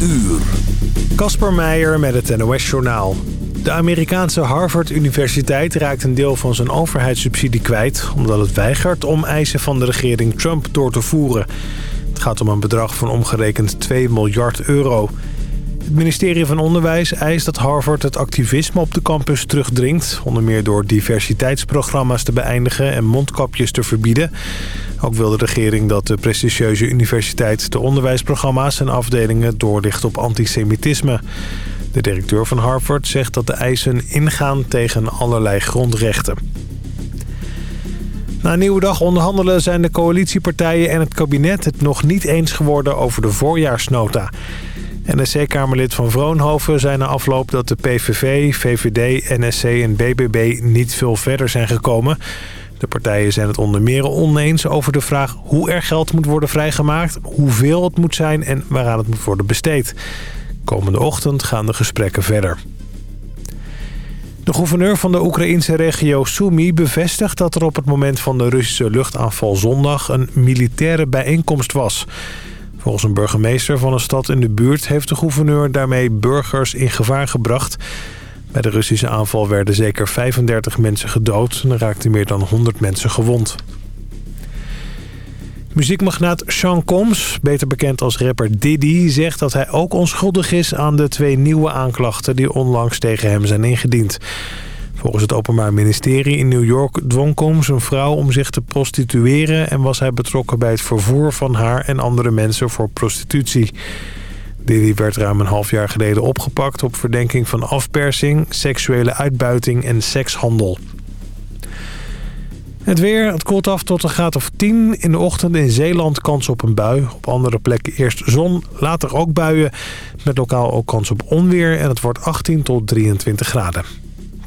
uur. Kasper Meijer met het NOS-journaal. De Amerikaanse Harvard-universiteit raakt een deel van zijn overheidssubsidie kwijt... omdat het weigert om eisen van de regering Trump door te voeren. Het gaat om een bedrag van omgerekend 2 miljard euro. Het ministerie van Onderwijs eist dat Harvard het activisme op de campus terugdringt... onder meer door diversiteitsprogramma's te beëindigen en mondkapjes te verbieden. Ook wil de regering dat de prestigieuze universiteit de onderwijsprogramma's en afdelingen doorlicht op antisemitisme. De directeur van Harvard zegt dat de eisen ingaan tegen allerlei grondrechten. Na een nieuwe dag onderhandelen zijn de coalitiepartijen en het kabinet het nog niet eens geworden over de voorjaarsnota. NSC-kamerlid van Vroonhoven zei na afloop dat de PVV, VVD, NSC en BBB niet veel verder zijn gekomen. De partijen zijn het onder meer oneens over de vraag hoe er geld moet worden vrijgemaakt, hoeveel het moet zijn en waaraan het moet worden besteed. Komende ochtend gaan de gesprekken verder. De gouverneur van de Oekraïnse regio Sumy bevestigt dat er op het moment van de Russische luchtaanval zondag een militaire bijeenkomst was. Volgens een burgemeester van een stad in de buurt heeft de gouverneur daarmee burgers in gevaar gebracht. Bij de Russische aanval werden zeker 35 mensen gedood en er raakten meer dan 100 mensen gewond. Muziekmagnaat Sean Combs, beter bekend als rapper Diddy... zegt dat hij ook onschuldig is aan de twee nieuwe aanklachten... die onlangs tegen hem zijn ingediend. Volgens het Openbaar Ministerie in New York dwong Combs een vrouw om zich te prostitueren... en was hij betrokken bij het vervoer van haar en andere mensen voor prostitutie. Diddy werd ruim een half jaar geleden opgepakt op verdenking van afpersing, seksuele uitbuiting en sekshandel. Het weer, het koelt af tot een graad of 10. In de ochtend in Zeeland kans op een bui. Op andere plekken eerst zon, later ook buien. Met lokaal ook kans op onweer en het wordt 18 tot 23 graden.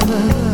tender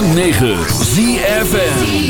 106.9 ZFN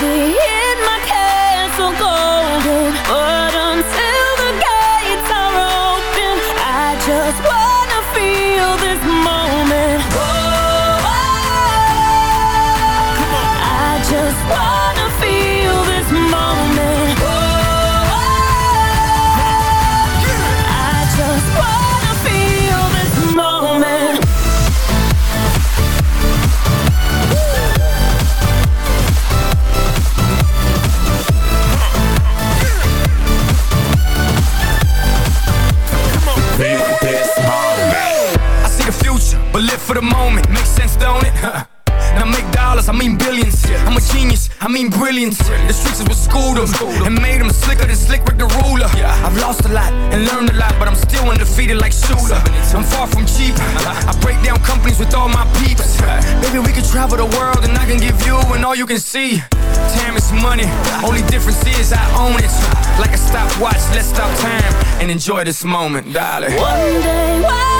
be in can see. Time is money, only difference is I own it. Like a stopwatch, let's stop time and enjoy this moment, darling. One day while